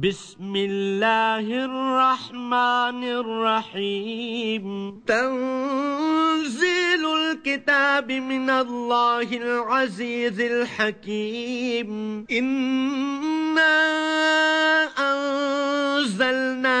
بسم الله الرحمن الرحيم. تنزيل الكتاب من الله العزيز الحكيم. إنا أنزلنا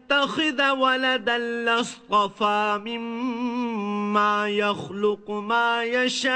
يتخذ ولدا لاصطفى مما يخلق ما يشاء.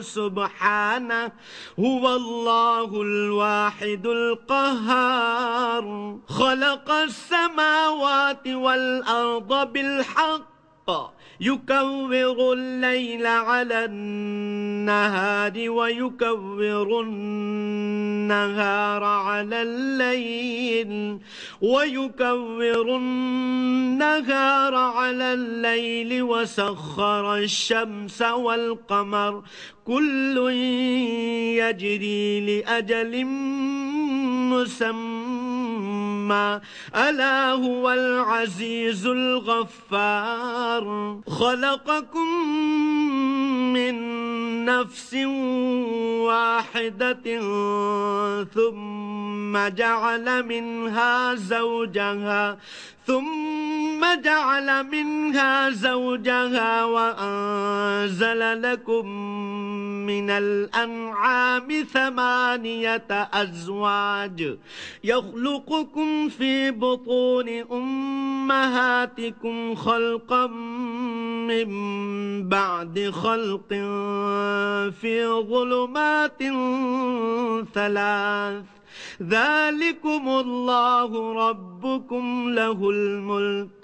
سبحانه هو الله الواحد القهار. خلق السماوات والأرض بالحق. يكور الليل على النهار ويكور النهار على الليل ويكور النهار على الليل وسخر الشمس والقمر كل يجري لأجل مسمى ألا هو العزيز الغفار. خلقكم من نفس واحدة ثم جعل منها زوجها ثم جعل منها زوجها وأنزل لكم من الأنعام ثمانية أزواج. يخلقكم في بطون أمهاتكم خلقا من بعد خلق في ظلمات ثلاث. ذلكم الله ربكم له الملك.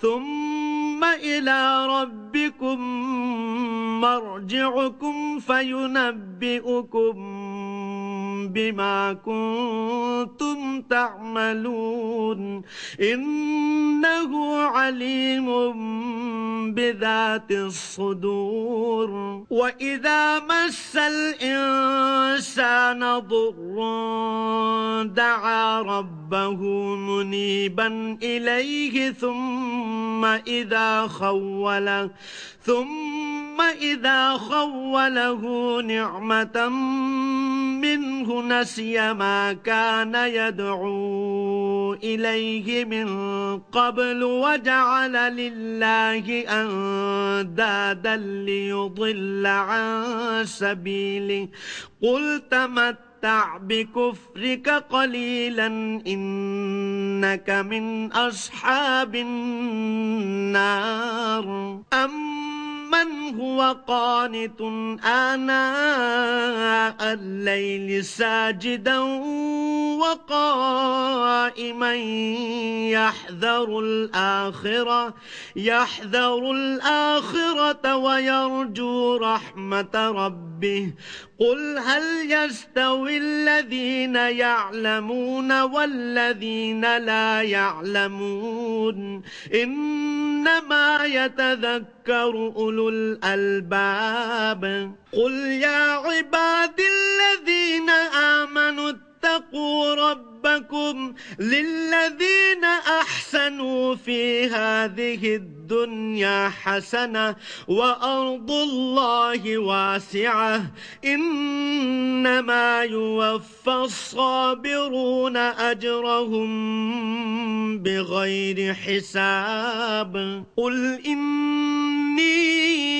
ثم إلى ربكم مرجعكم فينبئكم بما كنتم تعملون. إنه عليم بذات الصدور. وإذا مس الإنسان ضر دعا ربه منيبا إليه ثم إذا خوله ثم إذا خوله نعمة منه نسي ما كان يدعو إليه من قبل وجعل لله أندادا ليضل عن سبيله. قل تمتع بكفرك قليلا إنك من أصحاب النار. أم من هو قانت آناء الليل ساجدا وقائما يحذر الآخرة يحذر الآخرة ويرجو رحمة ربه. قل هل يستوي الذين يعلمون والذين لا يعلمون إنما يتذكر أولو الألباب قل يا عباد الذين آمنوا واتقوا ربكم للذين أحسنوا في هذه الدنيا حسنة وأرض الله واسعة. إنما يوفى الصابرون أجرهم بغير حساب. قل إني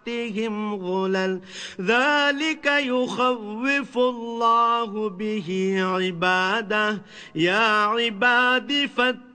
تحتهم ظلل ذلك يخوف الله به عباده. يا عباد فاتقوا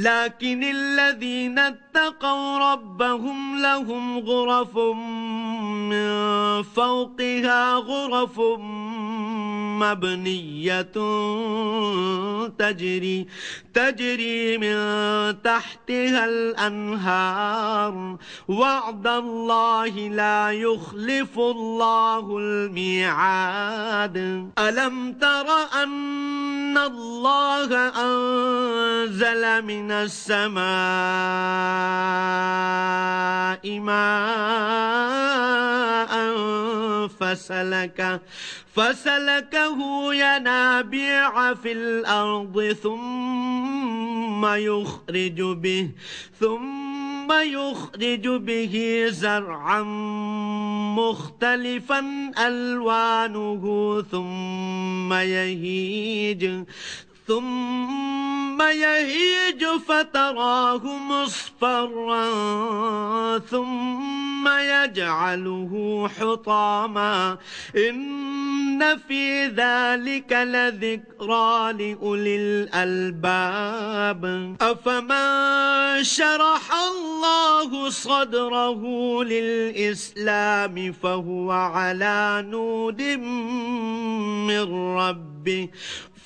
لكن الذين اتقوا ربهم لهم غرف من فوقها غرف مبنية تجري تجري من تحتها الأنهار. وعد الله لا يخلف الله الميعاد. ألم تر أن الله أنزل من السماء ماء فسلك فسلكه ينابيع في الأرض ثم يخرج به ثم يخرج به زرعا مختلفا ألوانه ثم يهيج ثم يهيج فتراه مصفرا ثم يجعله حطاما. إن في ذلك لذكرى لأولي الألباب. أفمن شرح الله صدره للإسلام فهو على نور من ربه.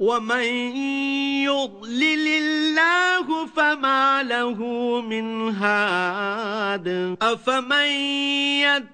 ومن يضلل الله فما له من هاد. أفمن يتبع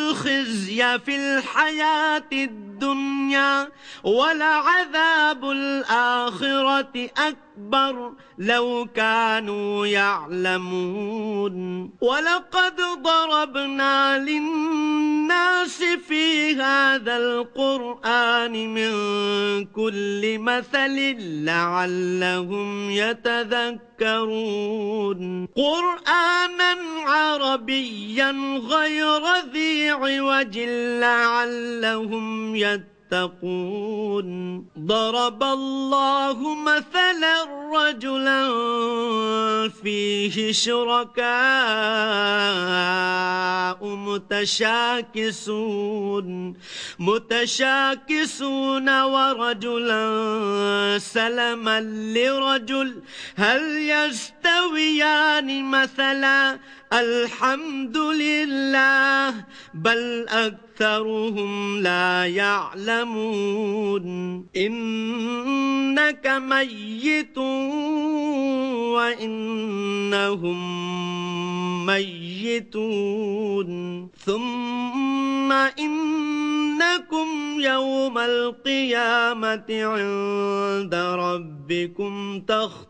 الخزي في الحياة الدنيا. ولعذاب الآخرة أكبر لو كانوا يعلمون. ولقد ضربنا للناس في هذا القرآن من كل مثل لعلهم يتذكرون. قرآنا عربيا غير ذي عوج لعلهم يتذكرون and تتقون ضرب الله مثلا رجلا فيه شركاء متشاكسون. متشاكسون ورجلا سلما لرجل. هل يستويان مثلا؟ الحمد لله. بل أكثرهم لا يعلمون. إنك ميت وإنهم ميتون. ثم إنكم يوم القيامة عند ربكم تخطئون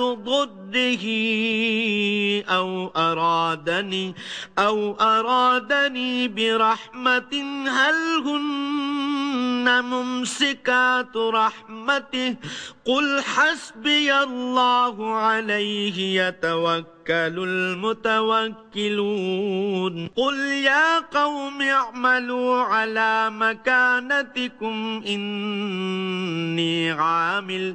ضره أو أرادني أو أرادني برحمة هل هن ممسكات رحمته؟ قل حسبي الله عليه يتوكل المتوكلون. قل يا قوم اعملوا على مكانتكم إني عامل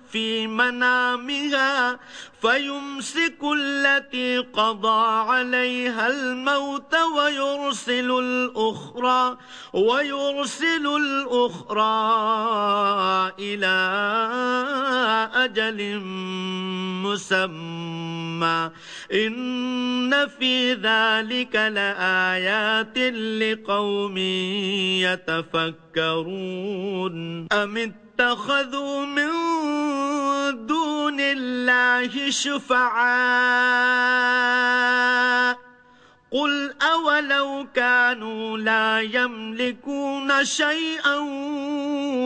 في منامها فيمسك التي قضى عليها الموت ويرسل الأخرى ويرسل الأخرى إلى أجل مسمى. إن في ذلك لآيات لقوم يتفكرون. أم اتخذوا من دون الله شفعاء. قل أولو كانوا لا يملكون شيئا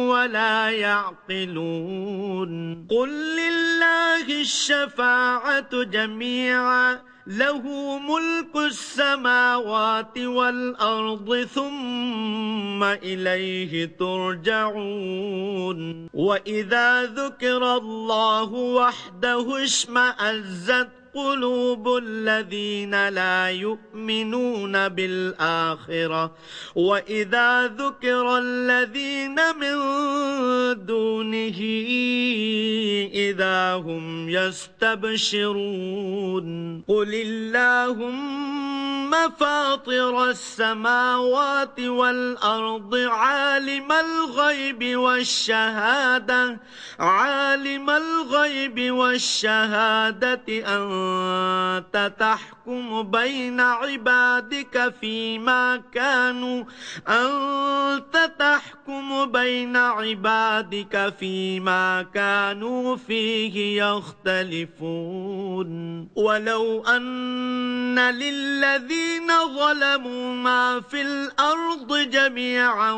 ولا يعقلون. قل لله الشفاعة جميعا. له ملك السماوات والأرض ثم إليه ترجعون. وإذا ذكر الله وحده اشمأزت قلوب الذين لا يؤمنون بالآخرة. وإذا ذكر الذين من دونه إذا هم يستبشرون. قل اللهم فاطر السماوات والأرض عالم الغيب والشهادة. عالم الغيب والشهادة أنت تحكم بين عبادك فيما كانوا. أنت تحكم بين عبادك فيما كانوا فيه يختلفون. ولو أن للذين ظلموا ما في الأرض جميعا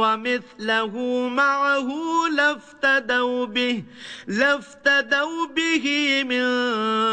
ومثله معه لافتدوا به لافتدوا به من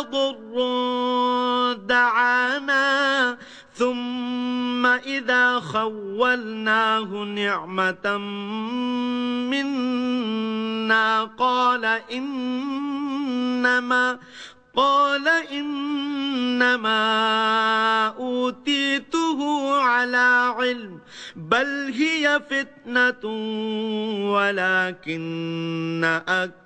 ضر دعانا ثم إذا خولناه نعمة منا قال إنما قال إنما أوتيته على علم بل هي فتنة ولكن أكثر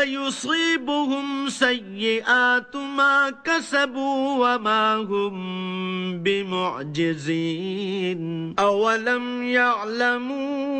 سيصيبهم سيئات ما كسبوا وما هم بمعجزين. أولم يعلموا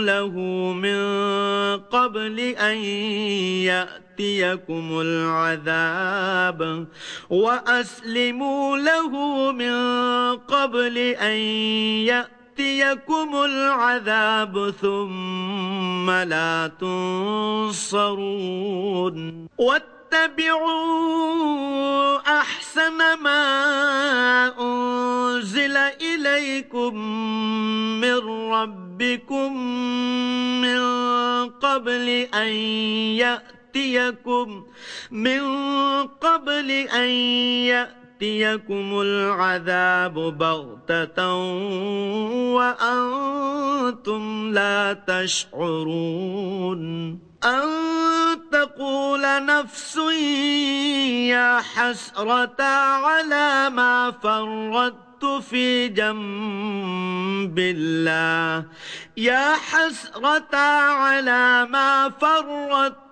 له من قبل أن يأتيكم العذاب وأسلموا له من قبل أن يأتيكم العذاب ثم لا تنصرون. واتبعوا أحسن ما أنزل إليكم من ربكم من قبل أن يأتيكم من قبل أن يأتيكم العذاب بغتة وأنتم لا تشعرون أن تقول نفس يا حسرة على ما فرطت في جنب الله. يا حسرة على ما فرطت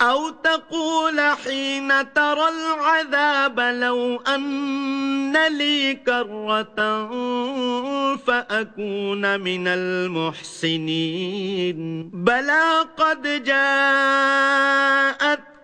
أو تقول حين ترى العذاب لو أن لي كرة فأكون من المحسنين. بلى قد جاءت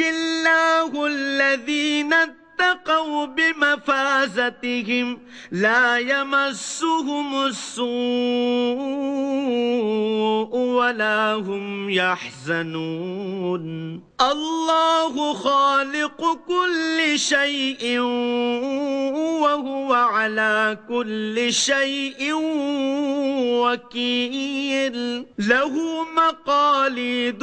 الله الذين اتقوا بمفازتهم لا يمسهم السوء ولا هم يحزنون. الله خالق كل شيء وهو على كل شيء وكيل. له مقاليد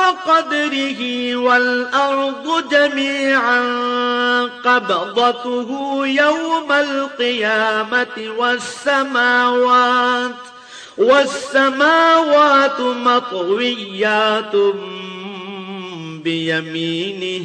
قدره والأرض جميعا قبضته يوم القيامة والسماوات والسماوات مطويات بيمينه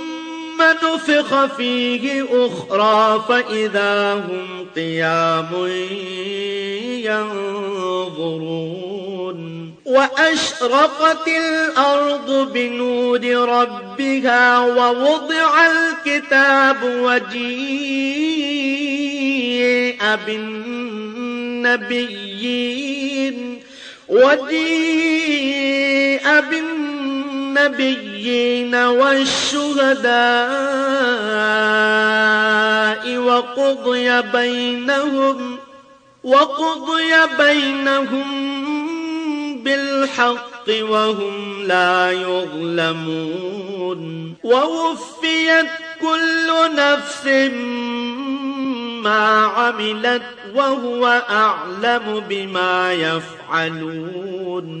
نفخ فيه أخرى فإذا هم قيام ينظرون. وأشرقت الأرض بنور ربها ووضع الكتاب وجيء بالنبيين. وجيء بالنبيين. والشهداء وقضي بينهم وقضي بينهم بالحق وهم لا يظلمون. ووفيت كل نفس ما عملت وهو أعلم بما يفعلون.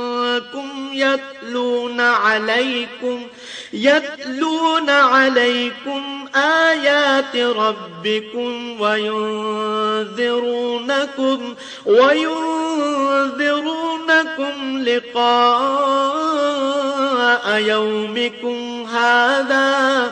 منكم يتلون عليكم يتلون عليكم آيات ربكم وينذرونكم وينذرونكم لقاء يومكم هذا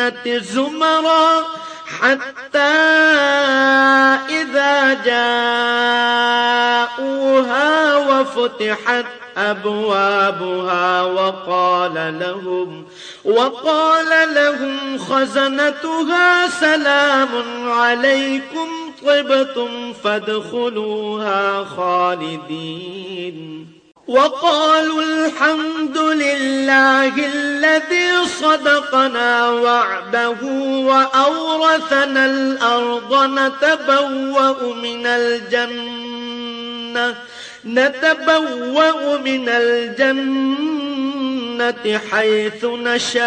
الجنة زمرا حتى إذا جاءوها وفتحت أبوابها وقال لهم وقال لهم خزنتها سلام عليكم طبتم فادخلوها خالدين. وقالوا الحمد لله الذي صدقنا وعده وأورثنا الأرض نتبوأ من الجنة نتبوأ من الجنة حيث نشاء.